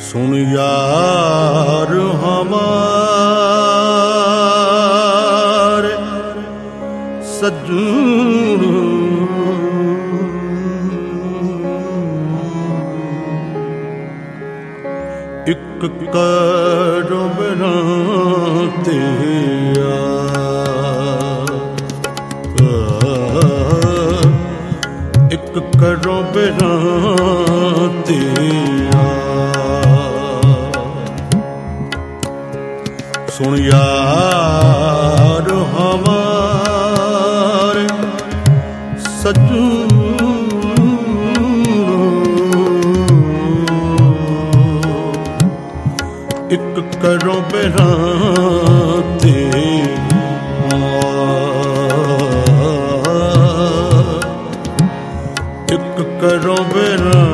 ਸੁਣ ਯਾਰ ਹਮਾਰ ਸਜਣ। ਇੱਕ ਕਰੋ ਬਿਨਾ ਤੇਰਾ। ਇੱਕ ਕਰੋ ਬਿਨਾ ਤੇਰਾ। ਸੁਣ ਯਾਰ ਹਮਾਰ ਸਜੂ ਇੱਕ ਕਰੋ ਬਿਨਾ ਤੇਰਾ ਇੱਕ ਕਰੋ ਬਿਨਾ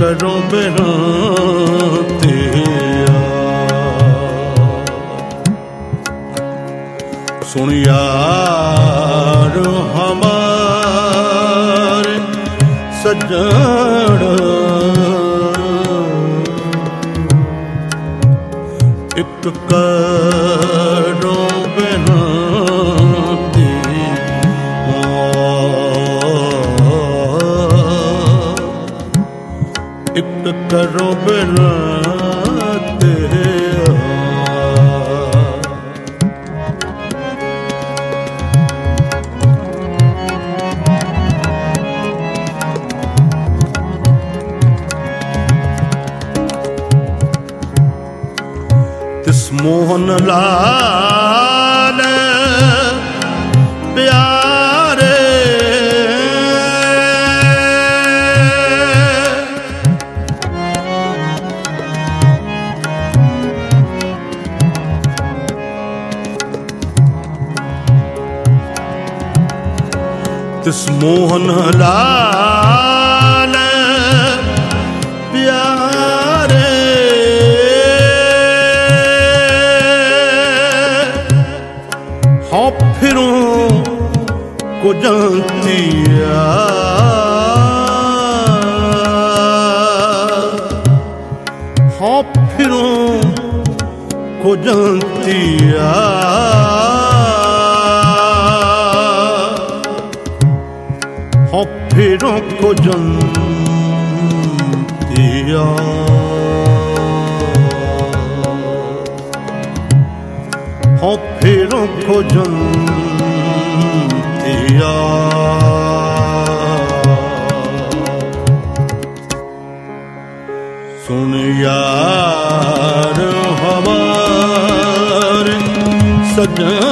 ਕਰੋ ਬਿਨਾ ਤੇਰਾ। ਸੁਣ ਯਾਰ ਹਮਾਰ ਸਜਣ। ਇੱਕ ਕਰੋ ਕਰੋ ਬਿਨਾ ਮੋਹਨ ਲਾਲ ਮੋਹਨ ਲਾਲ ਪਿਆਰੇ। ਹਾਂ ਫਿਰੋਂ ਕੋ ਜੰਤੀਆ ਹਾਂ ਫਿਰੋਂ ਕੋ ਜੰਤੀਆ ਫਿਰੋਂ ਕੋ ਜੰਤੀਆ। ਹੋ ਫੇਰੋਂ ਖੋਜਨ ਤੀਆ ਸੁਣ ਯਾਰ ਹਮਾਰ ਸਜਣ।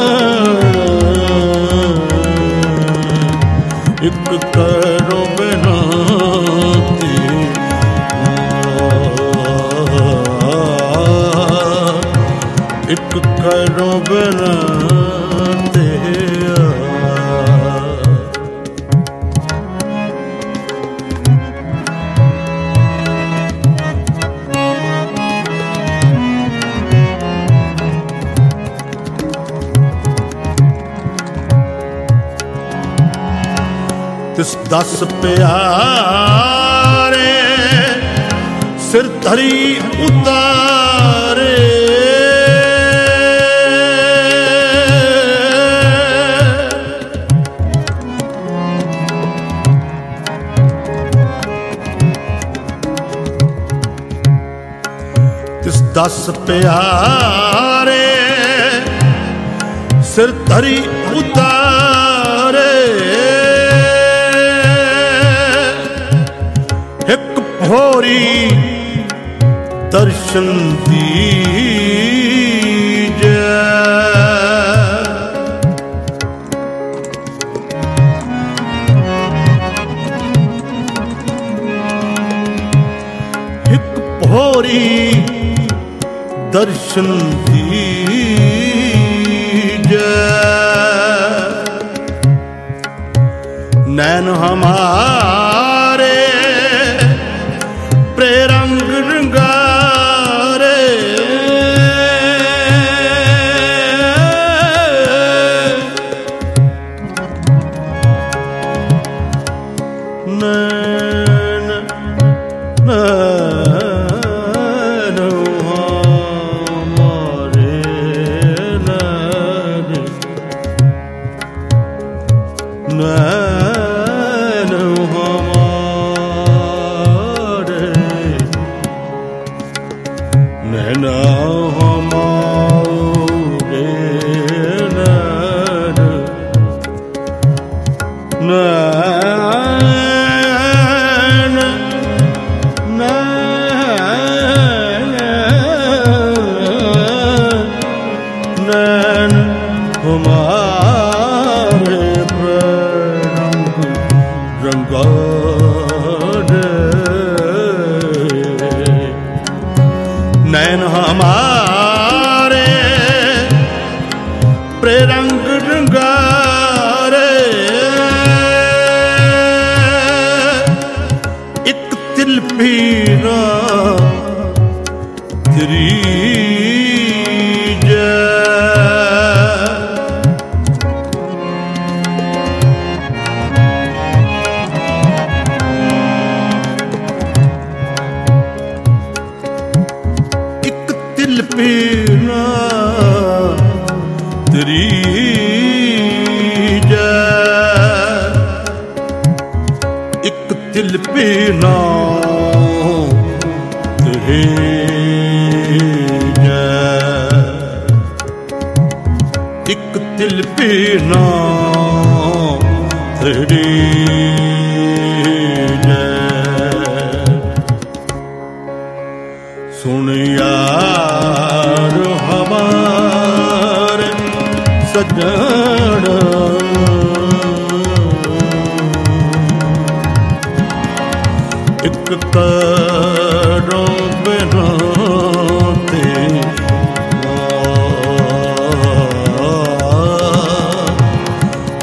ਇੱਕ ਦਸ ਪਿਆਰੇ ਸਿਰ ਧਰੀ ਉਤਾਰੇ। ਤਿਸ ਦਸ ਪਿਆਰੇ ਸਿਰ ਧਰੀ ਉਤਾਰੇ। ਹੋਰੀ ਭੋਰੀ ਦਰਸ਼ਨ ਦੀਜੈ। ਇੱਕ ਭੋਰੀ ਦਰਸ਼ਨ ਦੀਜੈ। ਨੈਣ ਹਮਾਰੇ ਨੈਣ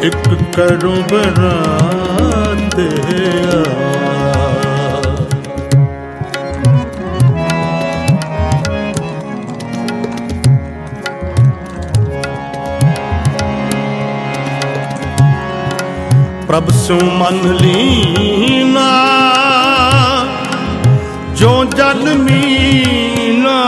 ਇੱਕ ਕਰੋ ਬਿਨਾ ਤੇ ਪ੍ਰਭ ਸੋ ਮਨ ਲੀਨਾ ਜੋ ਜਲ ਮੀਨਾ।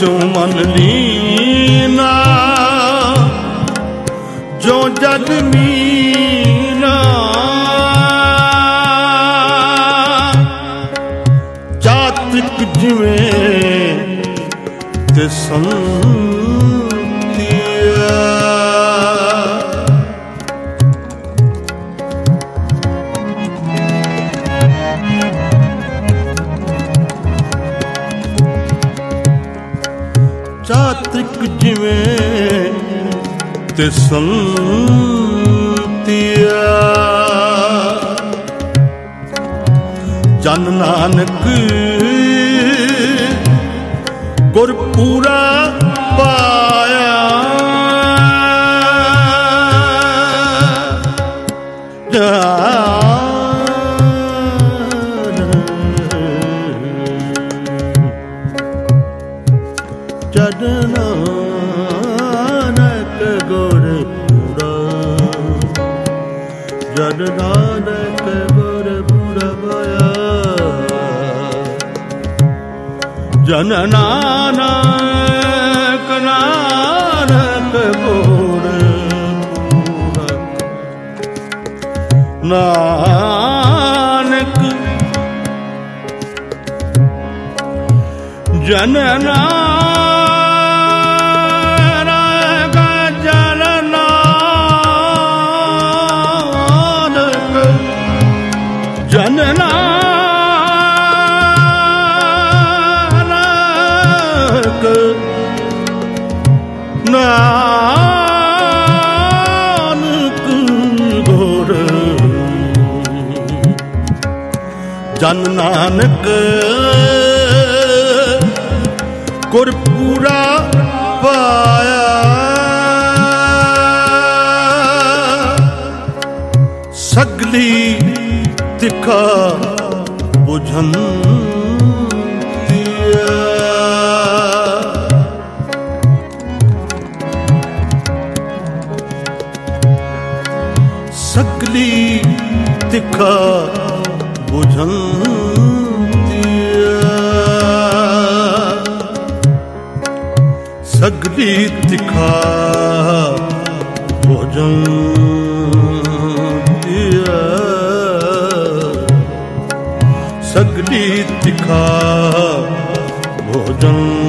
ਪ੍ਰਭ ਮਨ ਲੀਨਾ? ਜੋ ਜਗ ਮੀਨਾ ਤੇ ਸੰਤਿਆ। ਜਨ ਨਾਨਕ ਗੁਰ ਪੂਰਾ ਜਨ ਨਾਨਕ ਨਾਨਕ ਗੁਰ ਪੂਰਾ ਨਾਨਕ ਜਨ ਨਾਨਕ ਤਨ ਨਾਨਕ ਗੁਰ ਪੂਰਾ ਪਾਇਆ। ਸਗਲੀ ਤਿੱਖਾ ਬੁਝਨ ਸਗਲੀ ਤਿਖਾ ਬੁਝਨ ਸਗਲੀ ਤਿਖਾ ਬੁਝੰਤੀਆ ਸਗਲੀ ਤਿਖਾ ਭੋਜੰਤੀਆ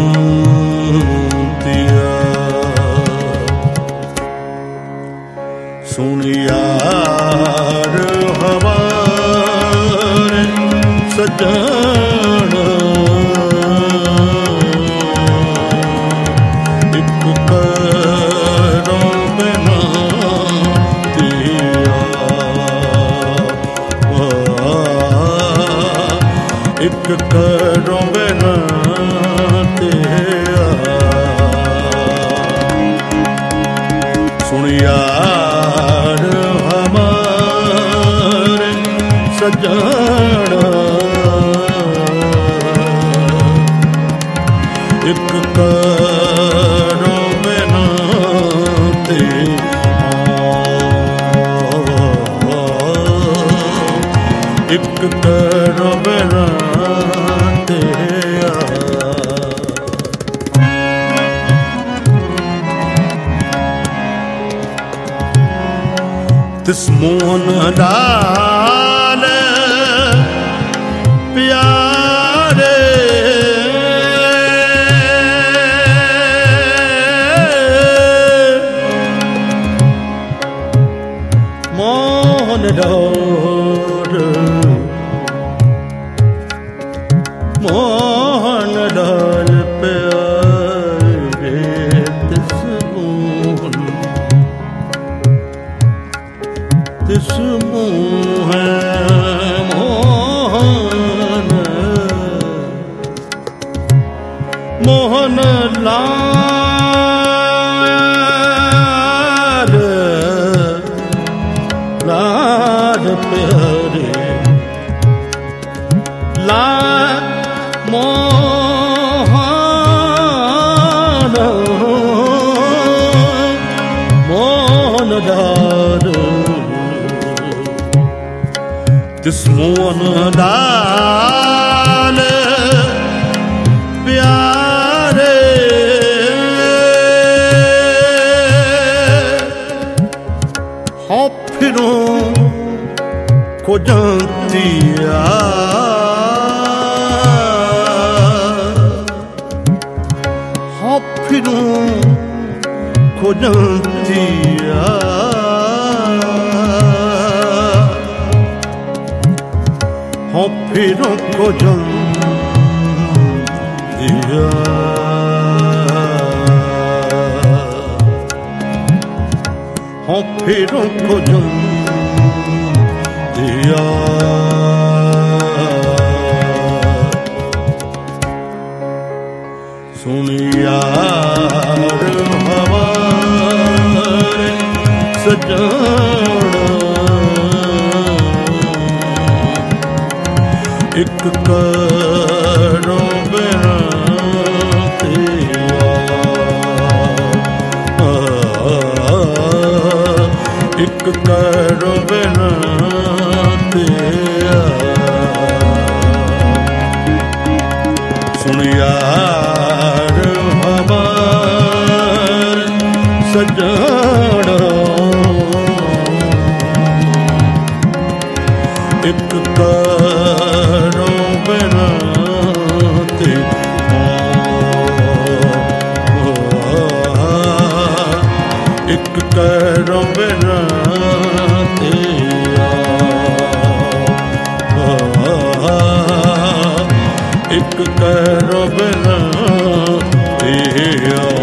ਸੁਣਿਆਰ ਹਵਾਰ ਸਜਣ ਇੱਕ ਕਰੋ ਬਿਨਾ ਤੀਆ ਸੁਣਿਆਰ ਹਮਾਰੇ ਸਜਣਾ ਇੱਕ ਕਰੋ ਬਿਨਾ ਇੱਕ ਕਰੋ ਤਿਸ ਮੋਹਨ ਲਾਲ ਤਿਸ ਮੋਹਨ ਲਾਲ ਪਿਆਰੇ। ਹੋ ਫਿਰੋਂ ਖੋਜੰਤੀਆ ਹੋ ਫਿਰੋਂ ਖੋਜੰਤੀਆ ਹੋ ਫਿਰੋਂ ਖੋਜੰਤੀਆ ਹੋ ਫਿਰੋਂ ਖੋਜੰਤੀਆ ਸੁਣਿਆਰ ਇੱਕ ਕਰੋ ਬਿਨਾ ਇੱਕ ਕਰੋ ਬਿਨਾ ਤੇਰਾ ਸੁਣਿਆਰ ਹਮਾਰ ਸਜਣਾ। ਇੱਕ ਕਰ ਇੱਕ ਕਰੋ ਬਿਨਾ ਤੂੰ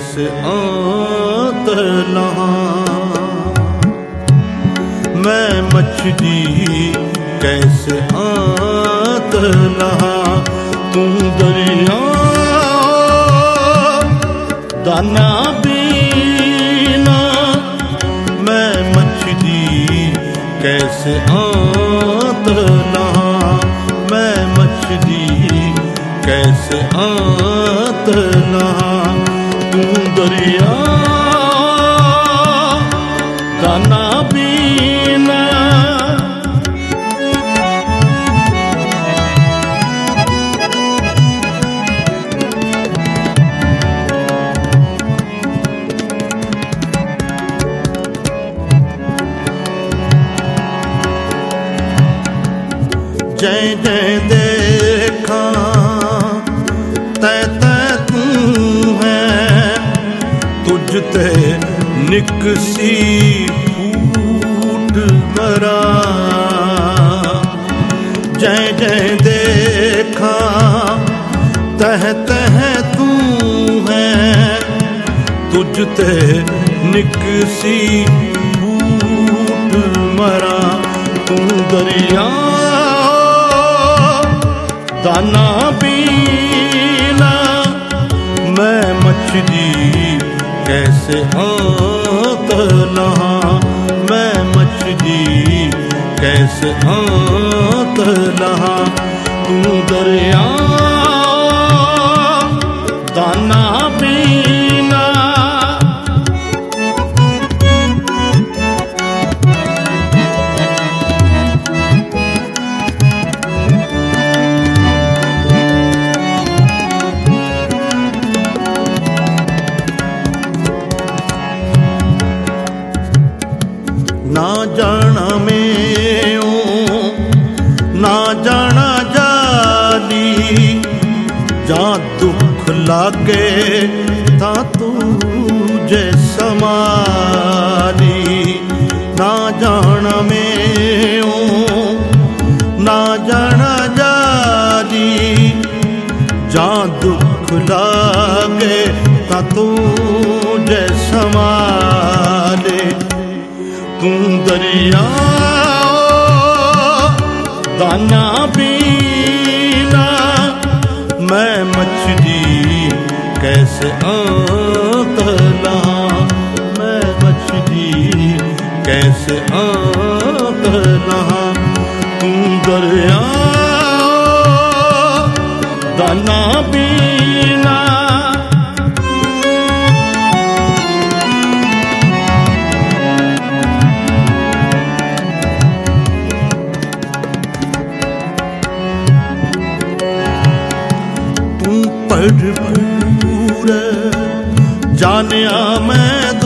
ਕੈਸੇ ਆਤ ਲਹਾ ਮੈਂ ਮਛਲੀ ਤੇ ਨਿਕਸੀ ਫੂਟ ਮਰਾ। ਜੈ ਜੈ ਦੇਖਾਂ, ਤਹ ਤਹ ਤੂੰ ਹੈ। ਤੁਝ ਤੇ ਨਿਕਸੀ ਫੂਟ ਮਰਾ। ਤੂੰ ਦਰਿਆ ਦਾ ਦਾਨਾ ਪੀਲਾ, ਮੈਂ ਮੱਛੀ कैसे हाथ नहा मैं मछली कैसे हाथ नहा तू दरिया दाना ਲਾਗੇ ਤਾਂ ਤੂੰ ਜੇ ਸਮਾਲੀ ਨਾ ਜਾਣ ਮੈਂ ਨਾ ਜਾਣ ਜਾਦੀ ਜਾਂ ਦੁੱਖ ਲਾਗੇ ਤਾਂ ਤੂੰ ਜੇ ਸਮਾਲੇ ਤੂੰ ਦਰਿਆ ਦਾਨਾ ਕੈਸੇ ਆਤ ਲਾ ਤੂੰ ਦਰਿਆ ਦਾਨਾ ਪੀਨਾ ਤੂੰ ਭਰਪੂਰ ਜਾਣਿਆ ਮੈਂ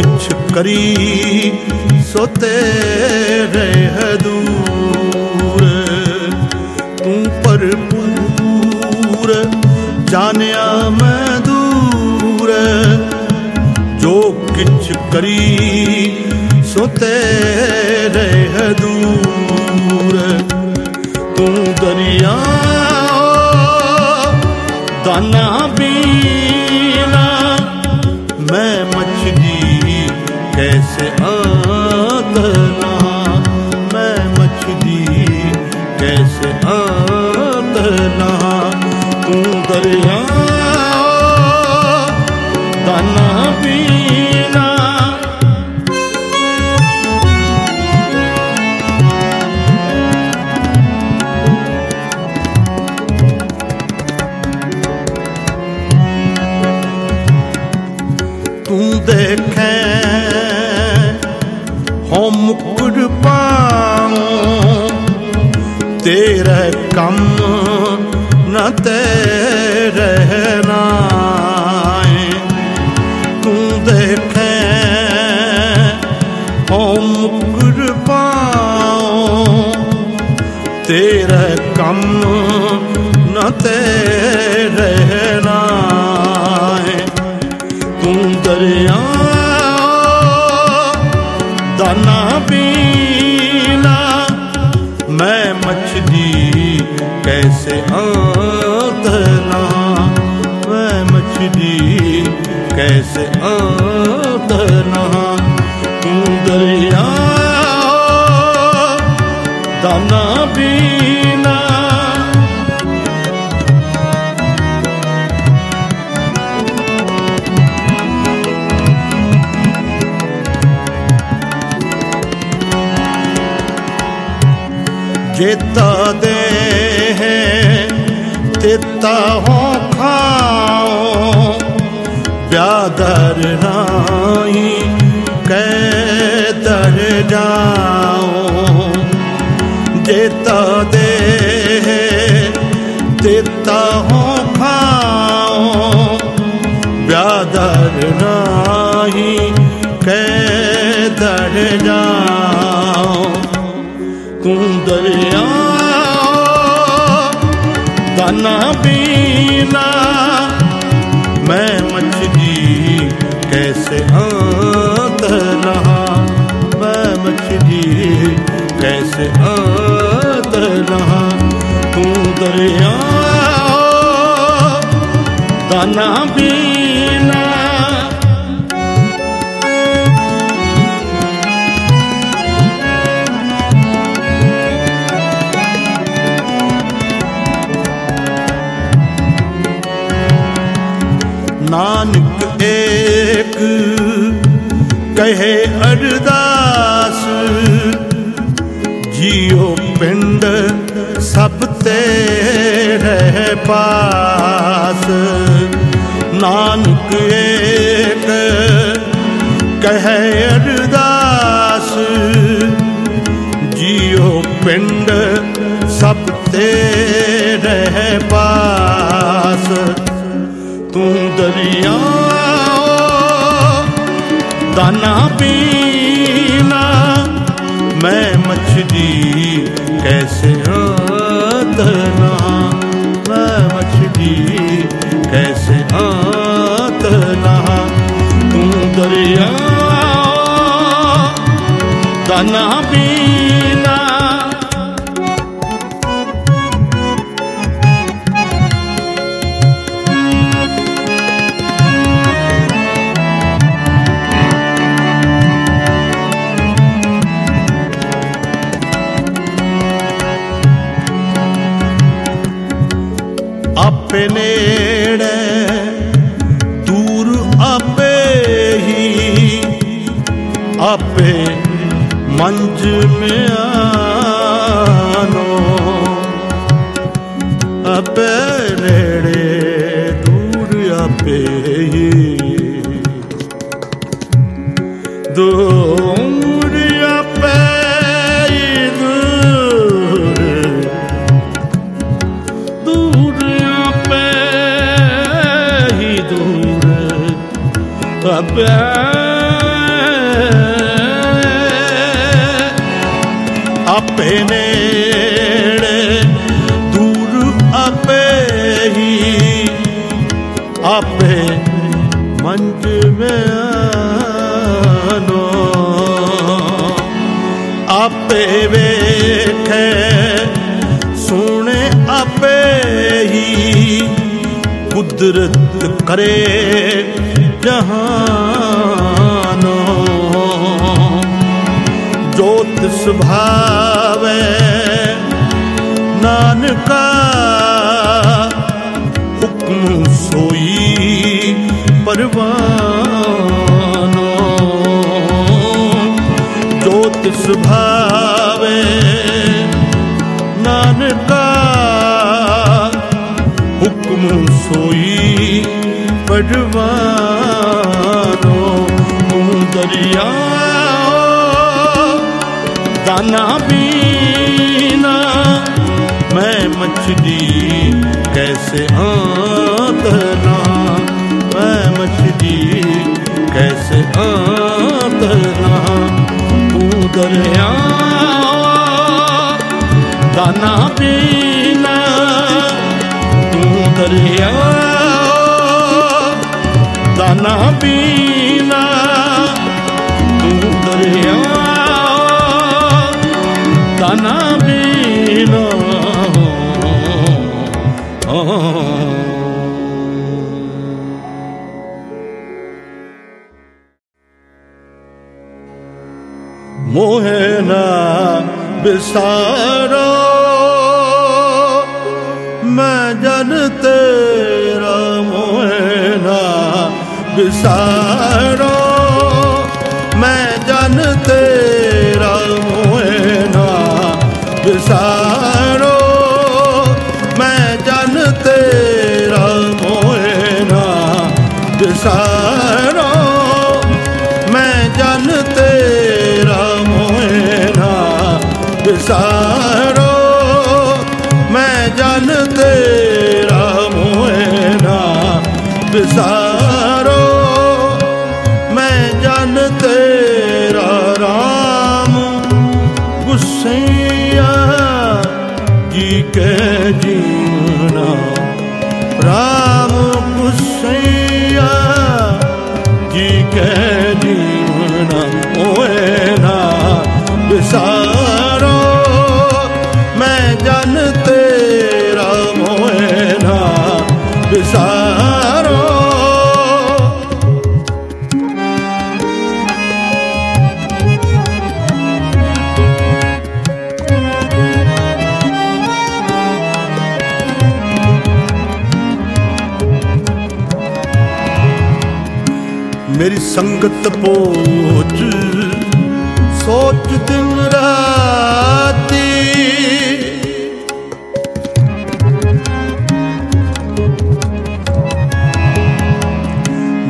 ਕਿਛ ਕਰੀ, ਸੋ ਤੇਰੇ ਹੈ ਦੂਰ। ਤੂੰ ਭਰਪੂਰ, ਜਾਣਿਆ ਮੈਂ ਦੂਰ। ਜੋ ਕਿਛ ਕਰੀ, ਸੋ ਤੇਰੇ ਹੈ ਦੂਰ। ਤੂੰ ਤੇਰੇ ਕੰਮ ਨ ਤੇਰੇ ਨਾਏ। ਤੂੰ ਦਰਿਆ ਦਾਨਾ ਪੀਨਾ ਮੈਂ ਮਛਲੀ ਕੈਸੇ ਆਤ ਨਾ। ਮੈਂ ਮਛਲੀ ਕੈਸੇ ਆਤ ਨਾ। ਤੂੰ ਦਰਿਆ ਦਾਨਾ ਤੇਤਾ ਹੋ ਖਾਓ ਬਿਆਦਰ ਰਾਈ ਕਹਿ ਦਰ ਜਾਓ ਜੇਤਾ ਦੇ ਤੇਤਾ ਹੋ ਖਾਓ ਬਿਆਦਰ ਰਾਈ ਕਹਿ ਦਰ ਜਾਓ ਤੂੰ ਦਰਿਆ ਦਾਨਾ ਬੀਨਾ ਮੈਂ ਮਛਲੀ ਕੈਸੇ ਆਤ ਰਹਾ? ਮੈਂ ਮਛਲੀ ਕੈਸੇ ਆਤ ਰਹਾ? ਤੂੰ ਦਰਿਆ ਦਾਨਾ ਬੀਨਾ ਨਾਨਕ ਏਕ ਕਹੇ ਅਰਦਾਸ, ਜੀਉ ਪਿੰਡ ਸਭ ਤੇ ਰਹਿ ਪਾਸ। ਨਾਨਕ ਏਕ ਕਹੇ ਅਰਦਾਸ, ਜੀਉ ਪਿੰਡ ਸਭ ਤੇ ਰਹਿ ਦਰਿਆ ਦਾਨਾ ਪੀਨਾ ਮੈਂ ਮਛਲੀ ਕੈਸੇ ਆਤਨਾ ਮੈਂ ਮਛਲੀ ਕੈਸੇ ਆਤਨਾ ਤੂੰ ਦਰਿਆ, ਦਾਨਾ ਪੀਨਾ ਆਪੇ ਆਪੇ ਨੇੜੇ, ਦੂਰ ਆਪੇ ਹੀ ਆਪੇ ਮੰਜ ਮਿਆਨੋ। ਆਪੇ ਵੇਖੇ, ਸੁਣੇ ਆਪੇ ਹੀ ਕੁਦਰਤ ਕਰੇ। ਜਹਾਨੋ ਜੋਤ ਸੁਭਾਵੇ ਨਾਨਕਾ ਹੁਕਮ ਸੋਈ ਪਰਵਾਨੋ ਜੋਤ ਸੁਭਾਵੇ ਨਾਨਕਾ ਹੁਕਮ ਸੋਈ ਪਰਵਾਨੋ ਦਰਿਆ ਦਾਨਾ ਬੀਨਾ ਮੈਂ ਮਛਲੀ ਕੈਸੇ ਆਤਨਾ ਮੈਂ ਮਛਲੀ ਕੈਸੇ ਆਤਨਾ ਮੂੰ ਦਰਿਆ ਦਾਨਾ ਬੀਨਾ ਤੂੰ ਦਰਿਆ ਨਾ ਪੀਣਾ। ਤੂੰ ਦਰਿਆ ਤਨਾ ਪੀਣਾ। ਮੋਹਨਾ ਬਿਸਾਰੋ ਮੈਂ ਜਨ ਵਿਸਾਰੋ ਮੈਂ ਜਨ ਤੇਰਾ ਮੋਹਨਾ ਵਿਸਾਰੋ ਮੈਂ ਜਨ ਤੇਰਾ ਮੋਹਨਾ ਵਿਸਾਰੋ ਮੈਂ ਜਨ ਤੇਰਾ ਮੋਹਨਾ ਵਿਸਾਰੋ ਮੈਂ ਜਨ ਤੇਰਾ ਮੋਹਨਾ ਵਿਸਾਰੋ ਕੇ ਜੀਵਨਾ। ਰਾਮ ਗੁਸਈਆ ਜੀ ਕੇ ਜੀਵਨਾ ਓਏ ਨਾ ਵਿਸਾਰੋ ਸੰਗਤ ਪੋਚ ਸੋਚ ਦਿਨ ਰਾਤੀ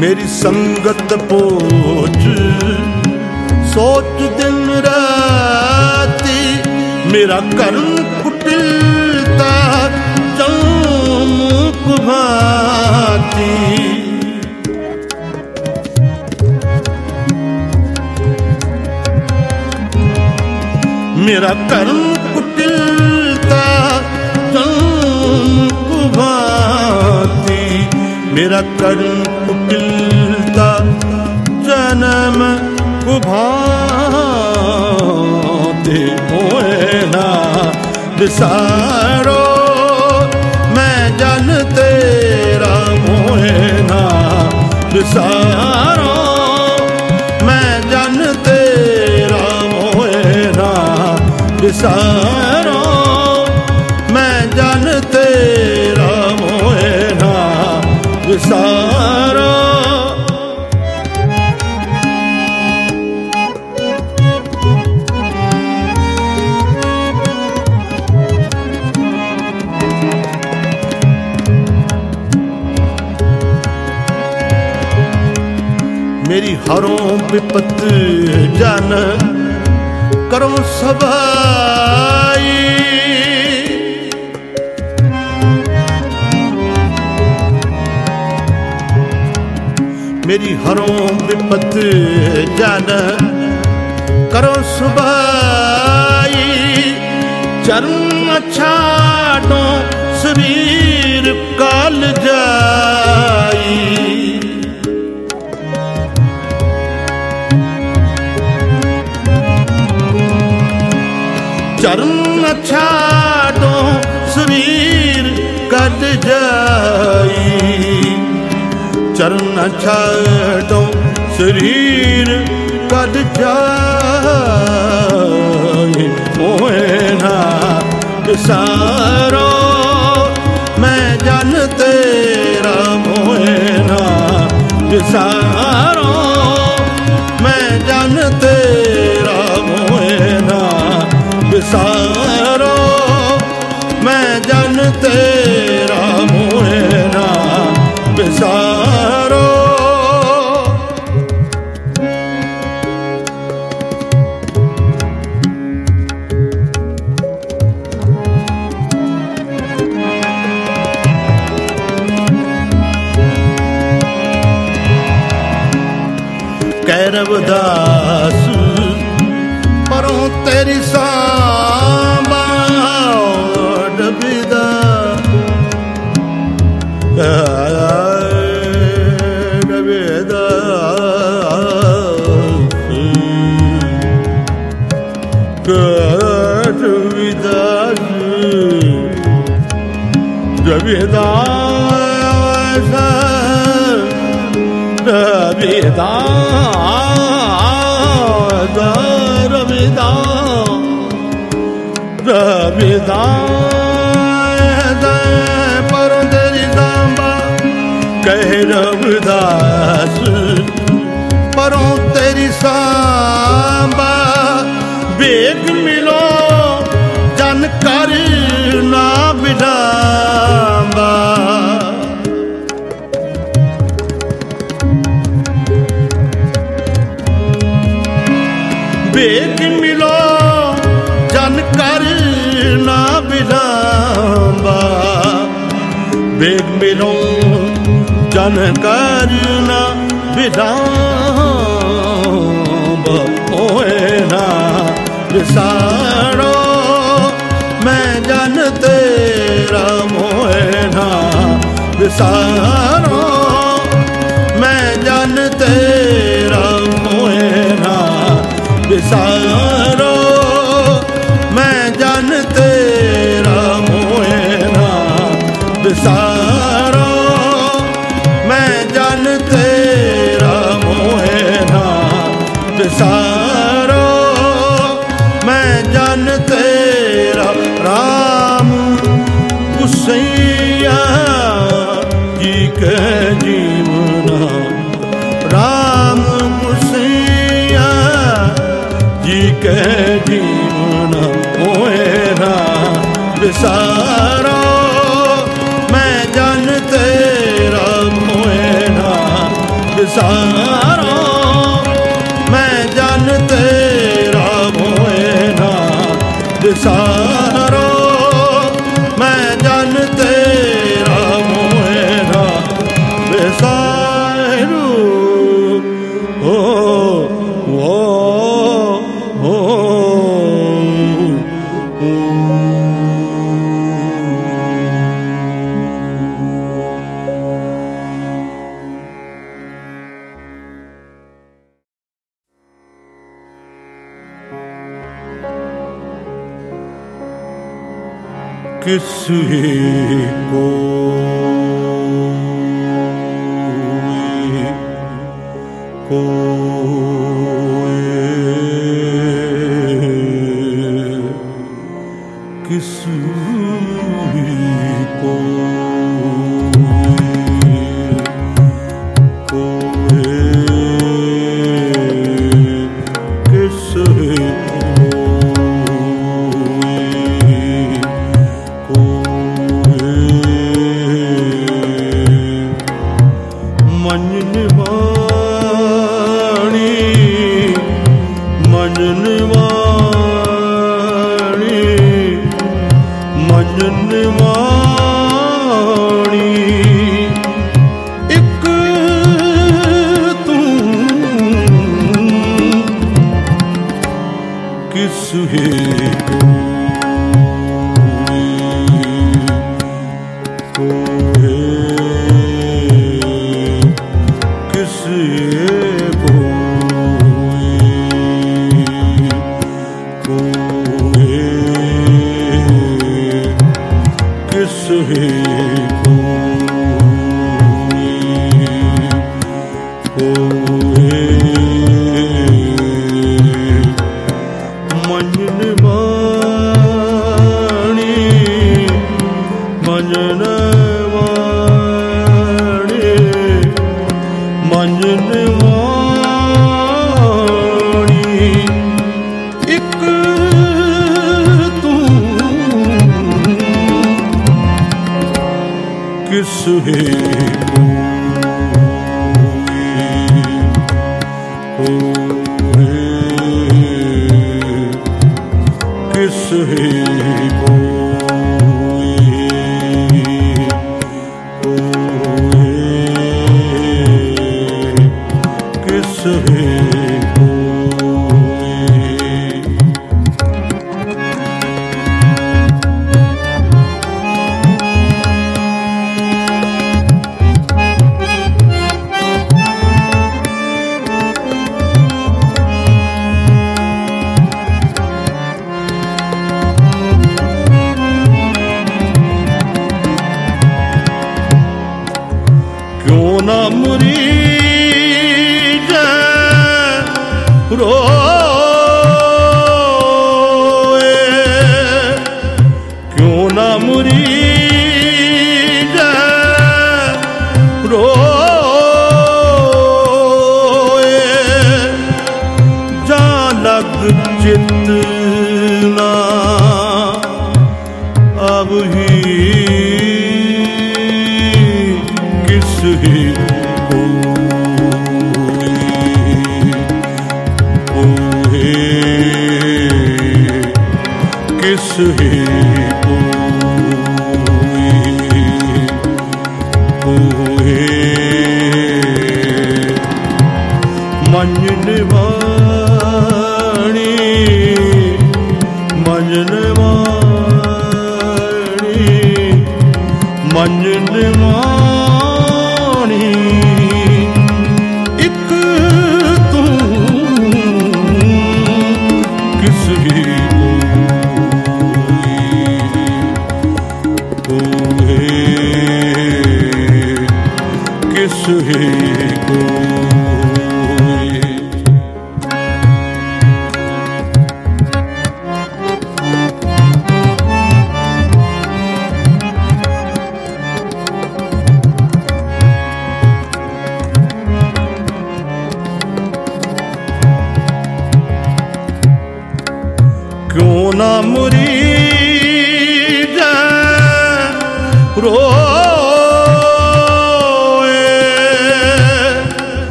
ਮੇਰੀ ਸੰਗਤ ਪੋਚ ਸੋਚ ਦਿਨ ਰਾਤੀ ਮੇਰਾ ਕਰਮ ਮੇਰਾ ਕਰਮ ਕੁਟਿਲਤਾ ਜਨਮ ਕੁਭਾਤੀ। ਮੇਰਾ ਕਰਮ ਕੁਟਿਲਤਾ ਜਨਮ ਕੁਭਾਤੀ ਹੋਏ ਨਾ। ਵਿਸਾਰੋ ਵਿਸਾਰੋ ਮੈਂ ਜਨ ਤੇਰਾ ਮੋਹੇ ਨਾ ਵਿਸਾਰੋ। ਮੇਰੀ ਹਰੋਂ ਵਿਪਤ ਜਨ ਕਰੋ ਸਭਾਈ। ਮੇਰੀ ਹਰੋਂ ਵਿਪਤ ਜਨ ਕਰੋ ਸੁਭਾਈ। ਚਰਨ ਛਾਡੋ ਸਰੀਰ ਕਾਲ ਜਾ ਚਰਨ ਛਾਡੋ, ਸਰੀਰ ਕੱਢ ਜਾਈ। ਚਰਨ ਛਾਡੋ, ਸਰੀਰ ਕੱਢ ਜਾਈ। ਮੋਏ ਨਾ ਵਿਸਾਰੋ ਮੈਂ ਜਨ ਤੇਰਾ ਮੋਏ ਨਾ ਵਿਸਾਰੋ ਮੈਂ ਜਨ ਤੇਰਾ ਵਿਸਾਰੋ ਮੈਂ ਜਨ ਤੇਰਾ ਰਵਿਦਾਸ ਪਰੋਂ ਤੇਰੀ ਸਾਂਭਾ ਕਹਿ ਰਵਿਦਾਸ। ਪਰੋਂ ਤੇਰੀ ਸਾਂਭਾ ਵੇਗ ਮਿਲੋ, ਜਨ ਕਰ ਨਾ ਬਿਡਾਂਬਾ ਵੇਗ ਮਿਲੋ ਵੇਗ ਮਿਲੋ ਜਨ ਕਰਨਾ ਨਾ ਬਿਲਾਂਬਾ ਨਾ। ਵਿਸਾਰੋ, ਮੈਂ ਜਨ ਤੇਰਾ ਮੋਏ ਨਾ। ਵਿਸਾਰੋ, ਮੈਂ ਜਨ ਤੇਰਾ ਮੋਏ ਨਾ। ਵਿਸਾਰੋ ਵਿਸਾਰੋ ਮੈਂ ਜਨ ਤੇਰਾ ਮੋਏ ਨਾ। ਵਿਸਾਰੋ ਮੈਂ ਜਨ ਤੇਰਾ ਮੋਏ ਨਾ। ਵਿਸਾਰੋ ਕਿਸੇ ਕੋ ਕੋਏ ਕਿਸ ਹੈ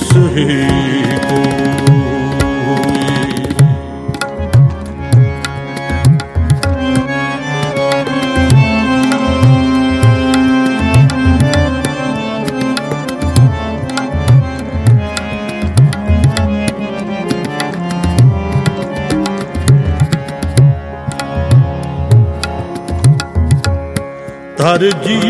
ਕਿਸ ਹੀ ਧਰ ਜੀਅਰੇ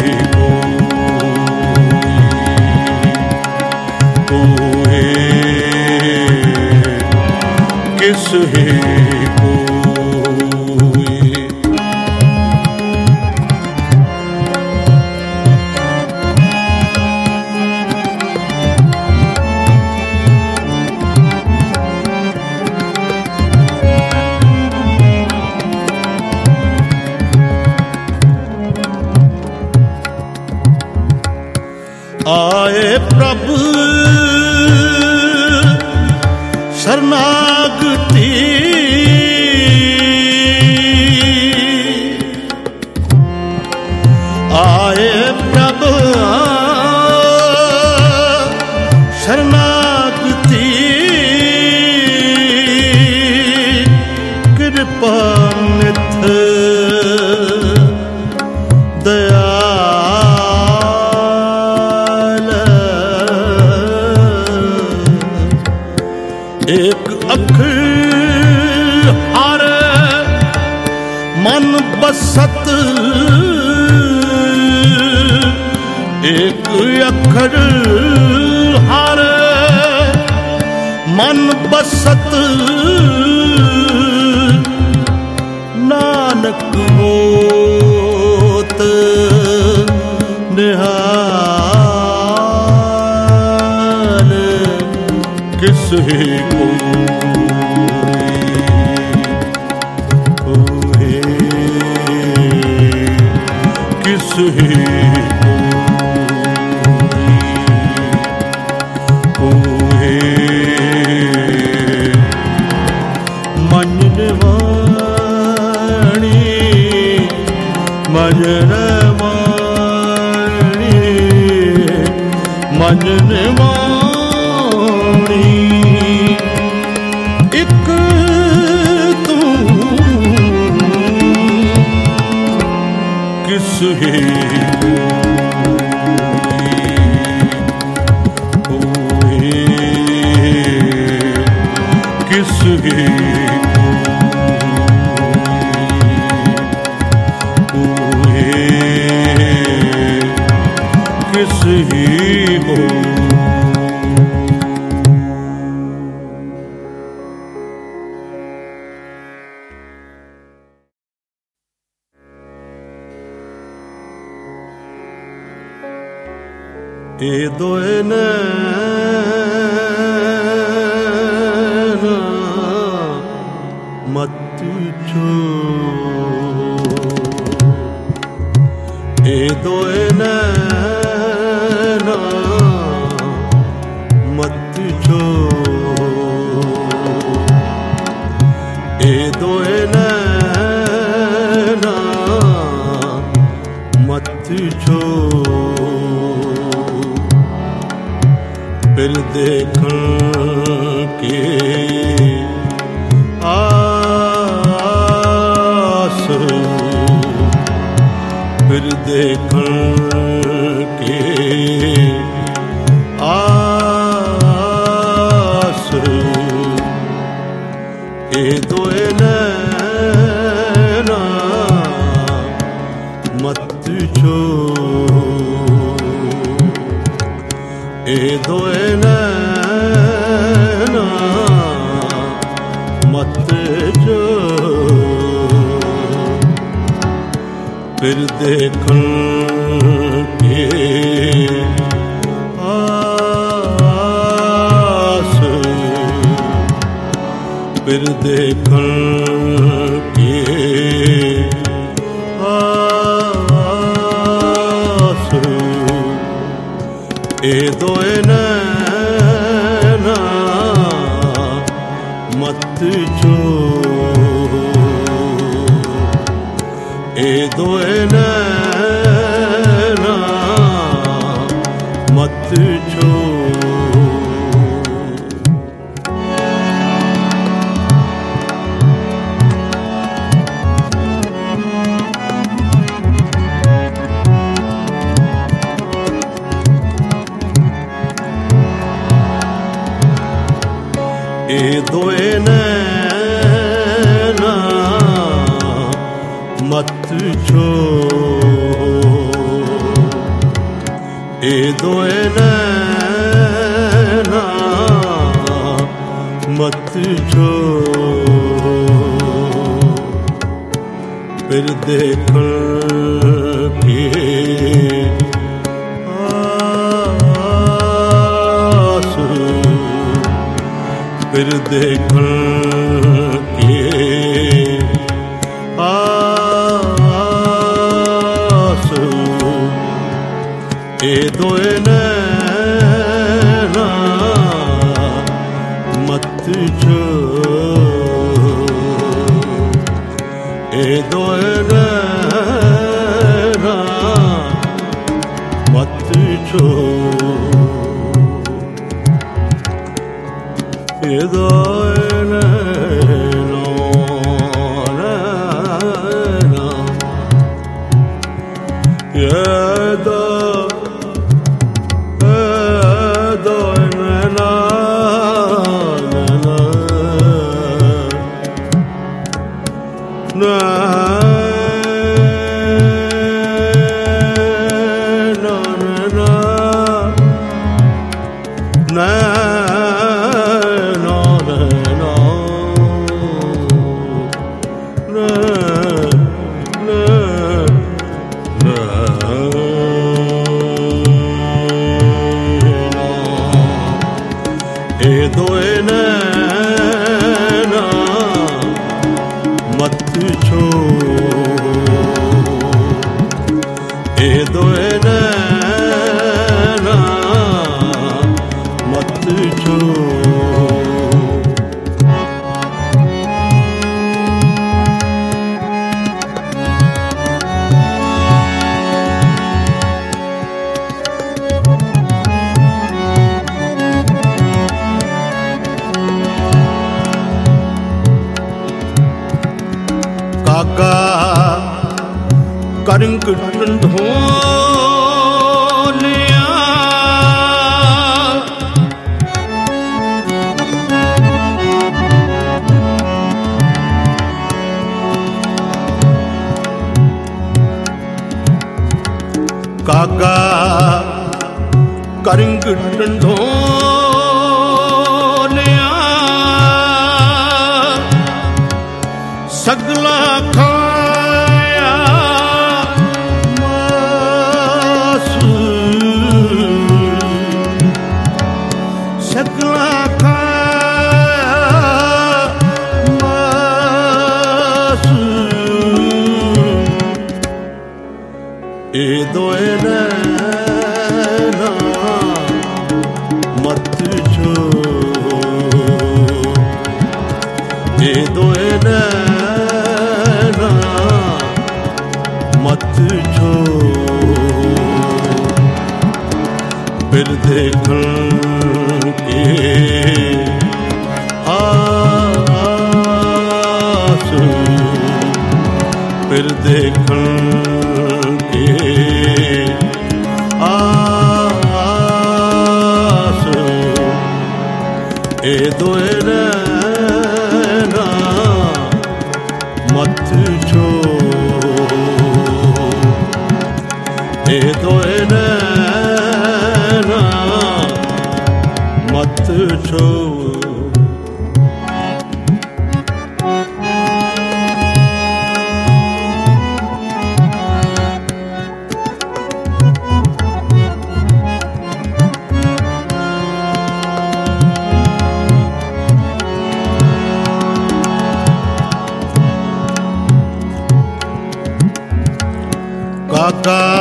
ਕਿਸ ਹੈ ਕਿਸ ਹੈ ਕੋਏ ਕਿਸ ਹੈ ਮਨ ਨਿਵਾਣੀ ਮਤ ਚੋ ਫਿਰ ਦੇਖਣ ਕੇ ਆਸ। ਫਿਰ ਦੇਖਣ ਇਹ ਨੈਣਾ ਮਤ ਜੋ ਫਿਰ ਦੇਖਣ ਕੇ ਆਸ। ਫਿਰ ਦੇਖਣ ਇਹ ਦੋਏ ਨੈਣਾ ਮਤ ਚੋ। ਇਹ ਦੋਏ ਨੈਣਾ ਮਤ ਇਹ ਦੋਏ ਨੈਣਾ ਮਤ ਛੋ। ਫਿਰ ਦੇਖਣ ਕੇ ਫਿਰ ਦੇਖਣ go ਟੁੱਟਣ ਢੋਲਿਆ ਕਾਕਾ ਕਰੰਗ ਟੰਡੋ ਦੇਖਣਗੇ ਆਸ ਮਤ ਛੋ ਇਹ ਦੋਏ ਮਤ ਛੋ Natal.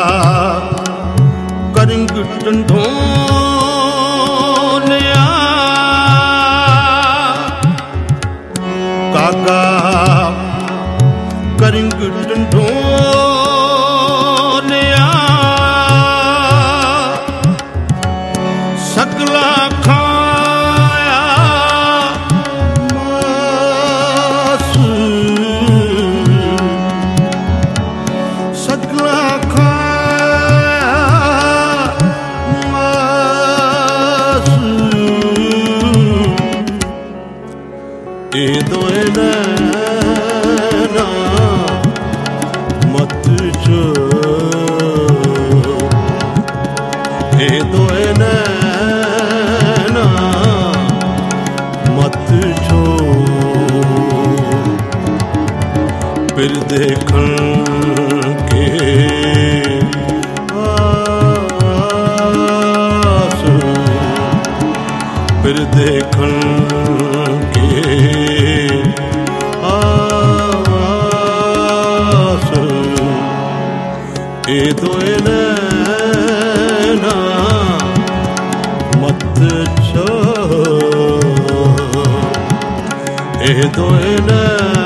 ਮਤ ਛੋ। ਇਹ ਦੋਇ ਨਾ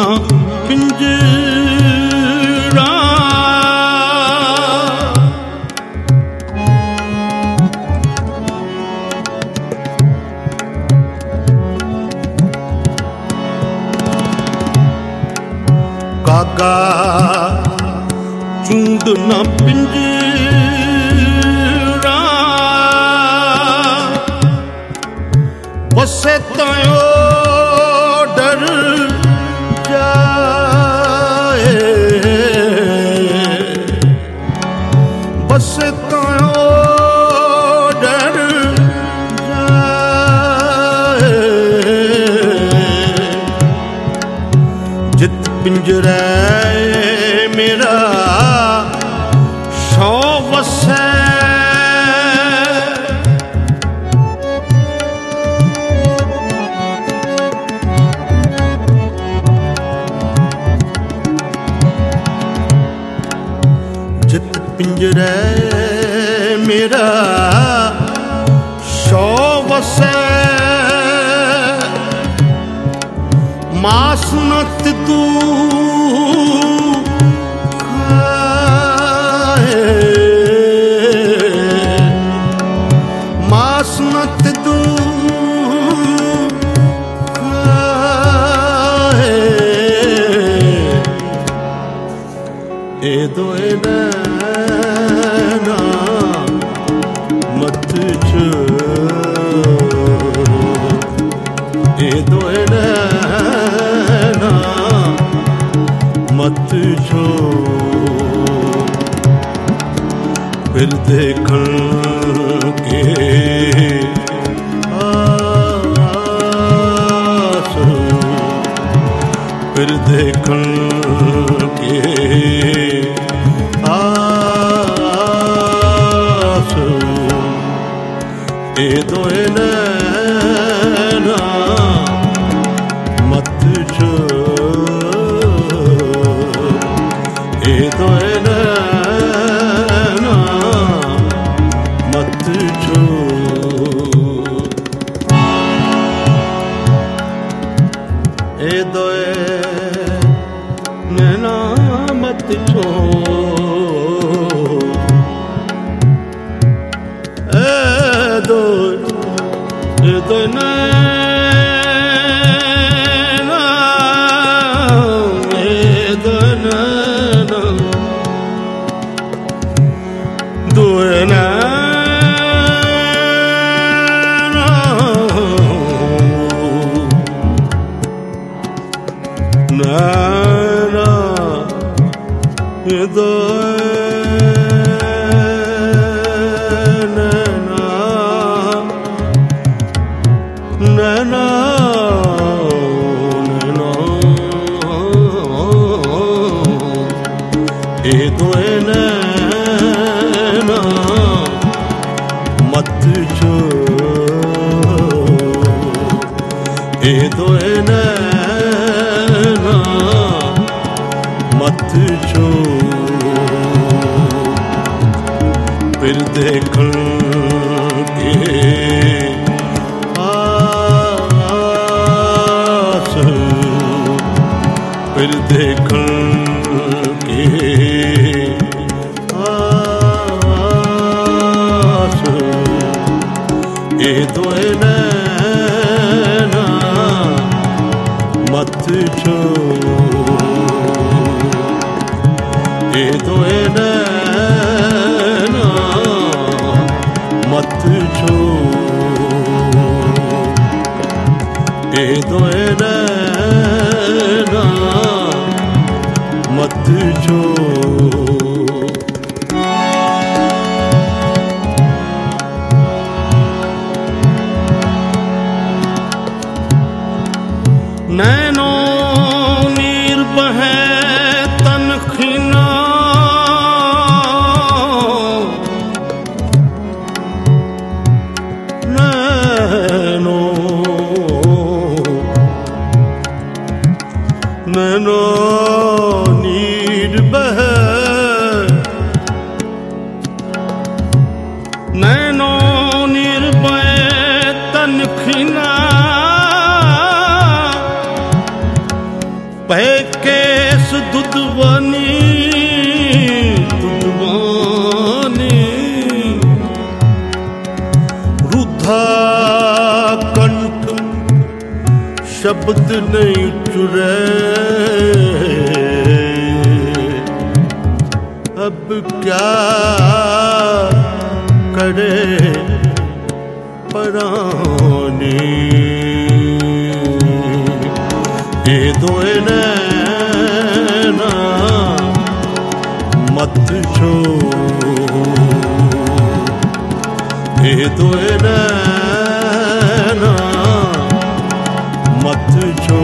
না ਮਾ ਸੁਨਤ ਤੂੰ ਮਾ ਸੁਨਤ ਤੂੰ ਇਹ ਦੋਏ ਨਾ de sevda देखूं फिर देखूं ਨੈਨੋ ਨਿਰਭੈ ਤਨ ਕੇਸ ਦੁਦਵਨੀ ਦੁਦਵਾਨੀ ਰੁੱਧਾ ਕੰਠ ਸ਼ਬਦ ਨਹੀਂ ਚੁਰੇ। ਅਬ ਕਿਆ ਇਹ ਦੋਏ ਨੈਣਾ ਮਤ ਛੋ। ਇਹ ਦੋਏ ਨੈਣਾ ਮਤ ਛੋ।